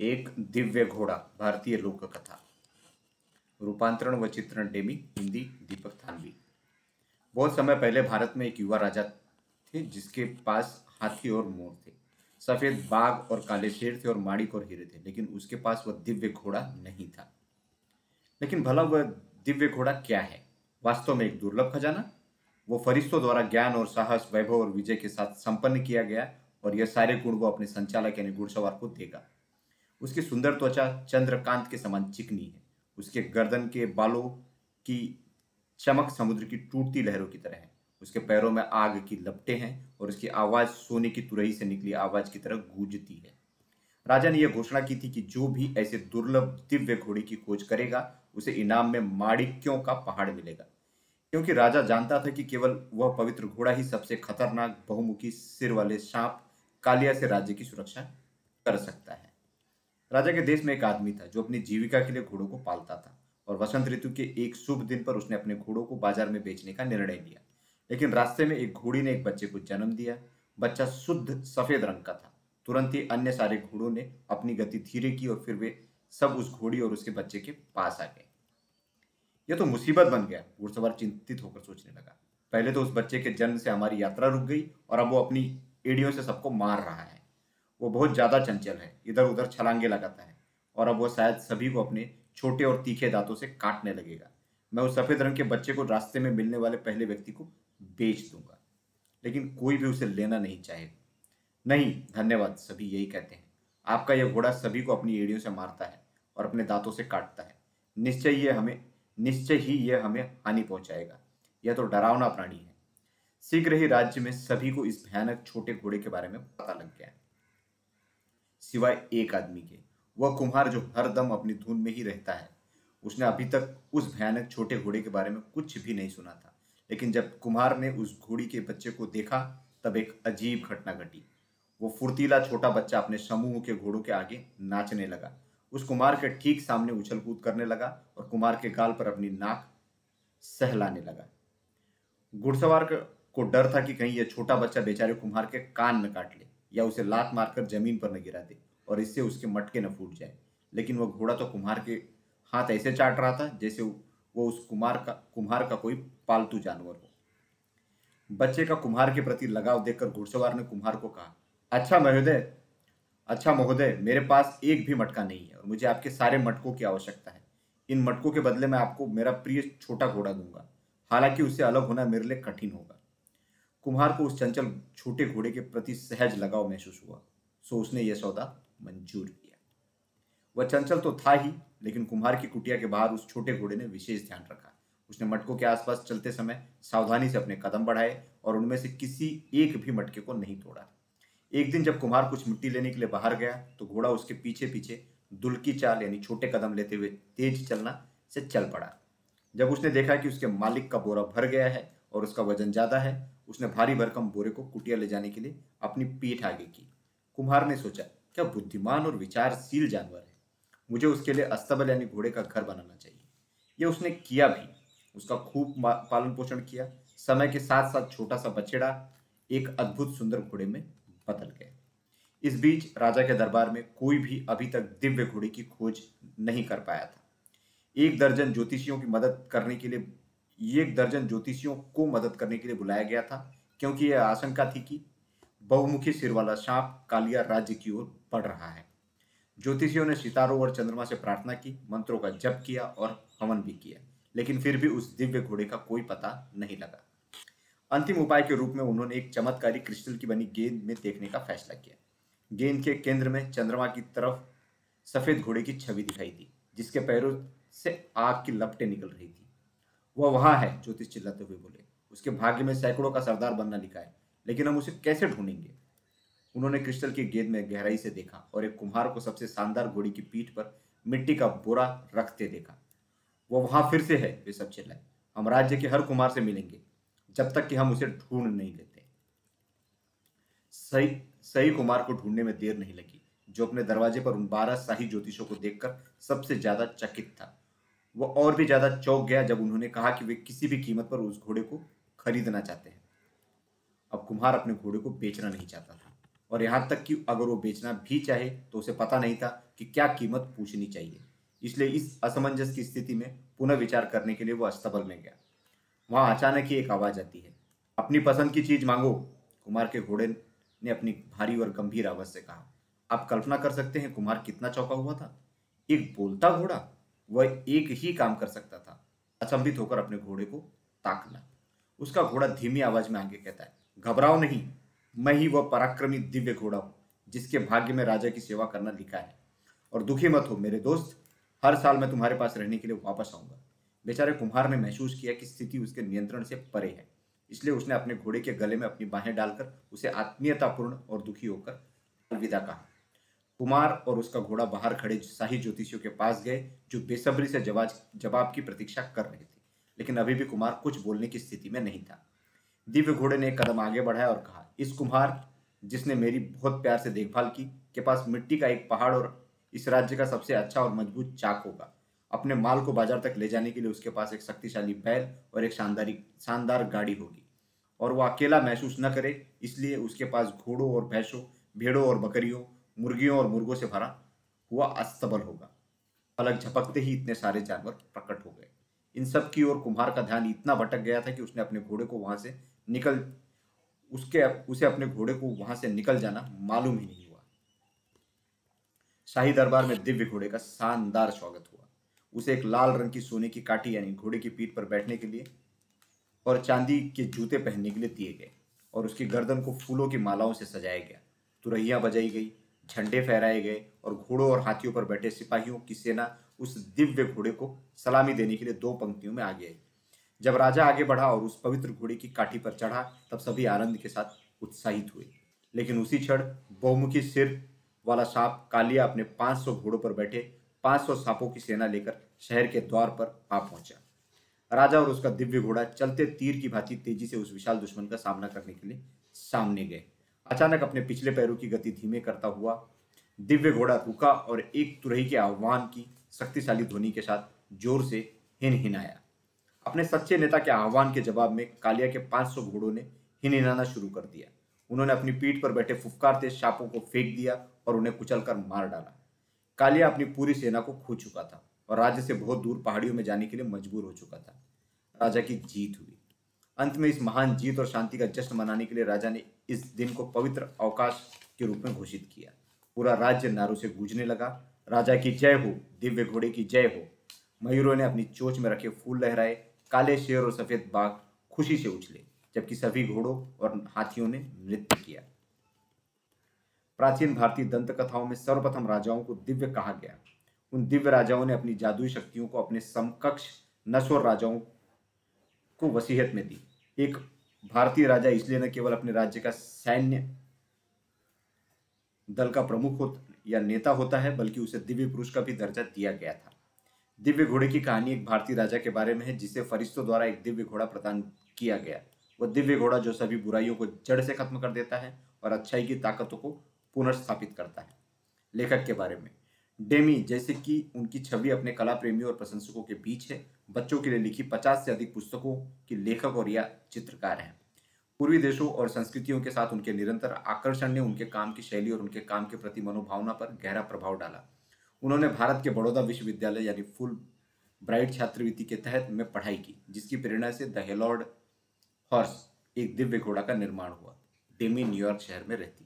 एक दिव्य घोड़ा, भारतीय लोक कथा रूपांतरण व चित्रण डेमी, हिंदी, दीपक थानवी। बहुत समय पहले भारत में एक युवा राजा थे, जिसके पास हाथी और मोर थे। सफ़ेद बाघ और काले शेर थे और माणिक और हीरे थे, लेकिन उसके पास वह दिव्य घोड़ा नहीं था। लेकिन भला वह दिव्य घोड़ा क्या है? वास्तव में एक दुर्लभ खजाना? वो फरिश्तों द्वारा ज्ञान और साहस, वैभव और विजय के साथ संपन्न किया गया, और यह सारे गुण वो अपने संचालक यानी घुड़सवार को देगा। उसकी सुंदर त्वचा चंद्रकांत के समान चिकनी है। उसके गर्दन के बालों की चमक समुद्र की टूटती लहरों की तरह है। उसके पैरों में आग की लपटें हैं और उसकी आवाज़ सोने की तुरही से निकली आवाज़ की तरह गूंजती है। राजा ने यह घोषणा की थी कि जो भी ऐसे दुर्लभ दिव्य घोड़े की खोज करेगा, उसे इनाम में माणिक्यों का पहाड़ मिलेगा। क्योंकि राजा जानता था कि केवल वह पवित्र घोड़ा ही सबसे खतरनाक, बहुमुखी सिर वाले सांप, कालिया से राज्य की सुरक्षा कर सकता है। राजा के देश में एक आदमी था जो अपनी जीविका के लिए घोड़ों को पालता था और वसंत ऋतु के एक शुभ दिन पर उसने अपने घोड़ों को बाज़ार में बेचने का निर्णय लिया। लेकिन रास्ते में एक घोड़ी ने एक बच्चे को जन्म दिया। बच्चा शुद्ध सफ़ेद रंग का था। तुरंत ही अन्य सारे घोड़ों ने अपनी गति धीरे की और फिर वे सब उस घोड़ी और उसके बच्चे के पास आ गए। यह तो मुसीबत बन गया, घुड़सवार चिंतित होकर सोचने लगा। पहले तो उस बच्चे के जन्म से हमारी यात्रा रुक गई और अब वो अपनी एड़ियों से सबको मार रहा है। वो बहुत ज़्यादा चंचल है इधर उधर छलांगे लगाता है और अब वो शायद सभी को अपने छोटे और तीखे दांतों से काटने लगेगा। मैं उस सफ़ेद रंग के बच्चे को रास्ते में मिलने वाले पहले व्यक्ति को बेच दूँगा, लेकिन कोई भी उसे लेना नहीं चाहेगा नहीं, धन्यवाद, सभी यही कहते हैं। आपका यह घोड़ा सभी को अपनी एड़ियों से मारता है और अपने दांतों से काटता है। निश्चय ये हमें, निश्चय ही यह हमें हानि पहुंचाएगा। यह तो डरावना प्राणी है। शीघ्र ही राज्य में सभी को इस भयानक छोटे घोड़े के बारे में पता लग गया सिवाय एक आदमी के। वह कुम्हार जो हर दम अपनी धुन में ही रहता है। उसने अभी तक उस भयानक छोटे घोड़े के बारे में कुछ भी नहीं सुना था। लेकिन जब कुम्हार ने उस घोड़ी के बच्चे को देखा, तब एक अजीब घटना घटी। वो फुर्तीला छोटा बच्चा अपने समूह के घोड़ों के आगे नाचने लगा। उस कुमार के ठीक सामने उछल कूद करने लगा और कुमार के गाल पर अपनी नाक सहलाने लगा। घुड़सवार को डर था कि कहीं यह छोटा बच्चा बेचारे कुम्हार के कान न काट ले। या उसे लात मारकर ज़मीन पर न गिरा दे और इससे उसके मटके न फूट जाए। लेकिन वह घोड़ा तो कुम्हार के हाथ ऐसे चाट रहा था जैसे वो उस कुमार का, कुम्हार का कोई पालतू जानवर हो। बच्चे का कुम्हार के प्रति लगाव देखकर घुड़सवार ने कुम्हार को कहा अच्छा महोदय अच्छा महोदय, मेरे पास एक भी मटका नहीं है और मुझे आपके सारे मटकों की आवश्यकता है। इन मटकों के बदले मैं आपको मेरा प्रिय छोटा घोड़ा दूँगा। हालाँकि उससे अलग होना मेरे लिए कठिन होगा। कुम्हार को उस चंचल छोटे घोड़े के प्रति सहज लगाव महसूस हुआ, सो उसने यह सौदा मंजूर किया। वह चंचल तो था ही, लेकिन कुम्हार की कुटिया के बाहर उस छोटे घोड़े ने विशेष ध्यान रखा। उसने मटकों के आसपास चलते समय सावधानी से अपने कदम बढ़ाए और उनमें से किसी एक भी मटके को नहीं तोड़ा। एक दिन जब कुम्हार कुछ मिट्टी लेने के लिए बाहर गया तो घोड़ा उसके पीछे पीछे दुलकी चाल यानी छोटे कदम लेते हुए तेज चलना से चल पड़ा। जब उसने देखा कि उसके मालिक का बोरा भर गया है और उसका वज़न ज़्यादा है, उसने भारी भरकम बोरे को कुटिया ले जाने के लिए अपनी पीठ आगे की। कुम्हार ने सोचा, क्या बुद्धिमान और विचारशील जानवर है? मुझे उसके लिए अस्तबल यानी घोड़े का घर बनाना चाहिए। यह उसने किया भी। उसका खूब पालन पोषण किया। समय के साथ साथ छोटा सा बछेड़ा एक अद्भुत सुंदर घोड़े में बदल गया। इस बीच राजा के दरबार में कोई भी अभी तक दिव्य घोड़े की खोज नहीं कर पाया था। एक दर्जन ज्योतिषियों की मदद करने के लिए एक दर्जन ज्योतिषियों को मदद करने के लिए बुलाया गया था, क्योंकि यह आशंका थी कि बहुमुखी सिर वाला सांप कालिया राज्य की ओर बढ़ रहा है। ज्योतिषियों ने सितारों और चंद्रमा से प्रार्थना की, मंत्रों का जप किया और हवन भी किया, लेकिन फिर भी उस दिव्य घोड़े का कोई पता नहीं लगा। अंतिम उपाय के रूप में उन्होंने एक चमत्कारी क्रिस्टल की बनी गेंद में देखने का फैसला किया। गेंद के केंद्र में चंद्रमा की तरफ़ सफ़ेद घोड़े की छवि दिखाई दी, जिसके पैरों से आग की लपटें निकल रही थी। वह वहाँ है, ज्योतिष चिल्लाते हुए बोले। उसके भाग्य में सैकड़ों का सरदार बनना लिखा है लेकिन हम उसे कैसे ढूंढेंगे? उन्होंने क्रिस्टल की गेंद में गहराई से देखा और एक कुम्हार को सबसे शानदार घोड़ी की पीठ पर मिट्टी का बोरा रखते देखा। वो वहाँ फिर से है, वे सब चिल्लाए। हम राज्य के हर कुमार से मिलेंगे, जब तक कि हम उसे ढूंढ नहीं लेते। सही सही कुमार को ढूँढने में देर नहीं लगी, जो अपने दरवाजे पर उन बारह शाही ज्योतिषों को देखकर सबसे ज़्यादा चकित था। वो और भी ज़्यादा चौक गया जब उन्होंने कहा कि वे किसी भी कीमत पर उस घोड़े को खरीदना चाहते हैं। अब कुम्हार अपने घोड़े को बेचना नहीं चाहता था और यहाँ तक कि अगर वो बेचना भी चाहे तो उसे पता नहीं था कि क्या कीमत पूछनी चाहिए। इसलिए इस असमंजस की स्थिति में पुनः विचार करने के लिए वो अस्तबल में गया। वहाँ अचानक ही एक आवाज़ आती है। अपनी पसंद की चीज़ मांगो कुमार के घोड़े ने अपनी भारी और गंभीर आवाज़ से कहा। आप कल्पना कर सकते हैं कुमार कितना चौंका हुआ था? एक बोलता घोड़ा? वह एक ही काम कर सकता था, अचंभित होकर अपने घोड़े को ताकना। उसका घोड़ा धीमी आवाज़ में आगे कहता है, घबराओ नहीं, मैं ही वह पराक्रमी दिव्य घोड़ा हूँ, जिसके भाग्य में राजा की सेवा करना लिखा है। और दुखी मत हो, मेरे दोस्त, हर साल मैं तुम्हारे पास रहने के लिए वापस आऊँगा। बेचारे कुम्हार ने महसूस किया कि स्थिति उसके नियंत्रण से परे है, इसलिए उसने अपने घोड़े के गले में अपनी बाहें डालकर उसे आत्मीयतापूर्ण और दुखी होकर अलविदा कहा। कुमार और उसका घोड़ा बाहर खड़े शाही ज्योतिषियों के पास गए, जो बेसब्री से जवाब जवाब की प्रतीक्षा कर रहे थे। लेकिन अभी भी कुमार कुछ बोलने की स्थिति में नहीं था। दिव्य घोड़े ने कदम आगे बढ़ाया और कहा, इस कुम्हार जिसने मेरी बहुत प्यार से देखभाल की, के पास मिट्टी का एक पहाड़ और इस राज्य का सबसे अच्छा और मज़बूत चाक होगा। अपने माल को बाज़ार तक ले जाने के लिए उसके पास एक शक्तिशाली बैल और एक शानदारी, शानदार गाड़ी होगी। और वो अकेला महसूस न करे, इसलिए उसके पास घोड़ों और भैंसों, भेड़ों और बकरियों मुर्गियों और मुर्गों से भरा हुआ अस्तबल होगा। पलक झपकते ही इतने सारे जानवर प्रकट हो गए। इन सब की ओर कुम्हार का ध्यान इतना भटक गया था कि उसने अपने घोड़े को वहाँ से निकल, उसके, उसे अपने घोड़े को वहाँ से निकल जाना मालूम ही नहीं हुआ। शाही दरबार में दिव्य घोड़े का शानदार स्वागत हुआ। उसे एक लाल रंग की सोने की काठी यानी घोड़े की पीठ पर बैठने के लिए और चांदी के जूते पहनने के लिए दिए गए और उसकी गर्दन को फूलों की मालाओं से सजाया गया। तुरहिया बजाई गई झंडे फहराए गए और घोड़ों और हाथियों पर बैठे सिपाहियों की सेना उस दिव्य घोड़े को सलामी देने के लिए दो पंक्तियों में आगे आई। जब राजा आगे बढ़ा और उस पवित्र घोड़े की काठी पर चढ़ा, तब सभी आनंद के साथ उत्साहित हुए। लेकिन उसी क्षण बहुमुखी सिर वाला सांप कालिया अपने 500 घोड़ों पर बैठे 500 सांपों की सेना लेकर शहर के द्वार पर आ पहुँचा। राजा और उसका दिव्य घोड़ा चलते तीर की भांति तेज़ी से उस विशाल दुश्मन का सामना करने के लिए सामने गए। अचानक अपने पिछले पैरों की गति धीमे करता हुआ, दिव्य घोड़ा रुका और एक तुरही के आह्वान की शक्तिशाली ध्वनि के साथ ज़ोर से हिन हिनाया अपने सच्चे नेता के आह्वान के जवाब में कालिया के 500 घोड़ों ने हिन हिनाना शुरू कर दिया। उन्होंने अपनी पीठ पर बैठे फुफकारते शापों को फेंक दिया और उन्हें कुचलकर मार डाला। कालिया अपनी पूरी सेना को खो चुका था और राज्य से बहुत दूर पहाड़ियों में जाने के लिए मजबूर हो चुका था। राजा की जीत हुई। अंत में इस महान जीत और शांति का जश्न मनाने के लिए राजा ने इस दिन को पवित्र अवकाश के रूप में घोषित किया। पूरा राज्य नारों से गूंजने लगा। राजा की जय हो, दिव्य घोड़े की जय हो। मयूरों ने अपनी चोच में रखे फूल लहराए, काले शेर और सफ़ेद बाघ खुशी से उछले, जबकि सभी घोड़ों और हाथियों ने नृत्य किया। प्राचीन भारतीय दंत कथाओं में सर्वप्रथम राजाओं को दिव्य कहा गया। उन दिव्य राजाओं ने अपनी जादुई शक्तियों को अपने समकक्ष नश्वर राजाओं को वसीयत में दी। एक भारतीय राजा इसलिए न केवल अपने राज्य का सैन्य दल का प्रमुख हो या नेता होता है, बल्कि उसे दिव्य पुरुष का भी दर्जा दिया गया था। दिव्य घोड़े की कहानी एक भारतीय राजा के बारे में है, जिसे फरिश्तों द्वारा एक दिव्य घोड़ा प्रदान किया गया। वह दिव्य घोड़ा जो सभी बुराइयों को जड़ से खत्म कर देता है और अच्छाई की ताकतों को पुनर्स्थापित करता है। लेखक के बारे में। डेमी, जैसे कि उनकी छवि अपने कला प्रेमियों और प्रशंसकों के बीच है। बच्चों के लिए लिखी पचास से अधिक पुस्तकों के लेखक और या चित्रकार हैं। पूर्वी देशों और संस्कृतियों के साथ उनके निरंतर आकर्षण ने उनके काम की शैली और उनके काम के प्रति मनोभावना पर गहरा प्रभाव डाला। उन्होंने भारत के बड़ौदा विश्वविद्यालय यानी फुल ब्राइट छात्रवृत्ति के तहत में पढ़ाई की, जिसकी प्रेरणा से द हेलॉर्ड हॉर्स एक दिव्य घोड़ा का निर्माण हुआ। डेमी, न्यूयॉर्क शहर में रहती